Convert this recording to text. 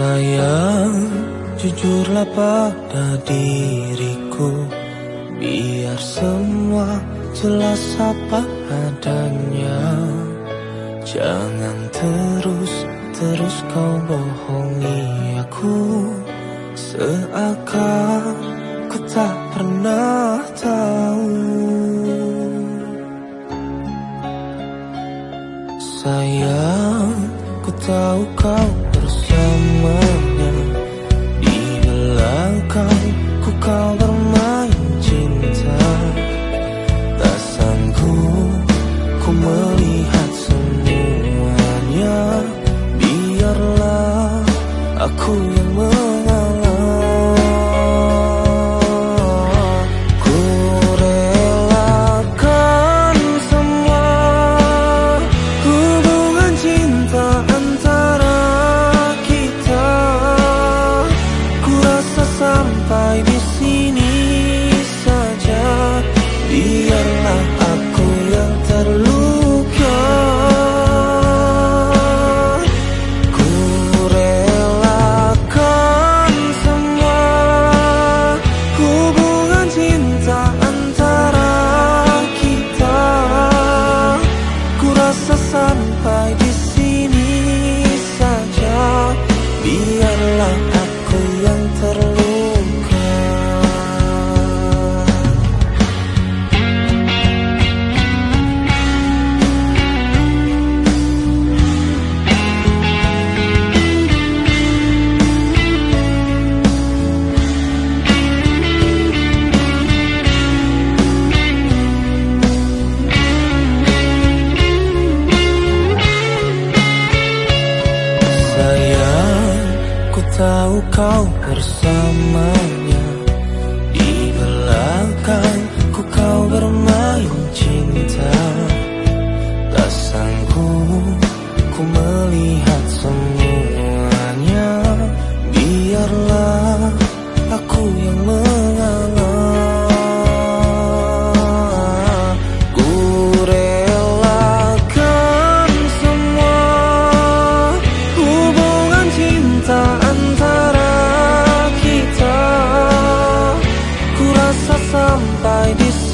Sayang, jujurlah pada diriku Biar semua jelas apa adanya. Jangan terus, terus kau bohongi aku. Seakan ku tak pernah tahu. Sayang, ku tahu kau bersamanya tahu kau bersamanya this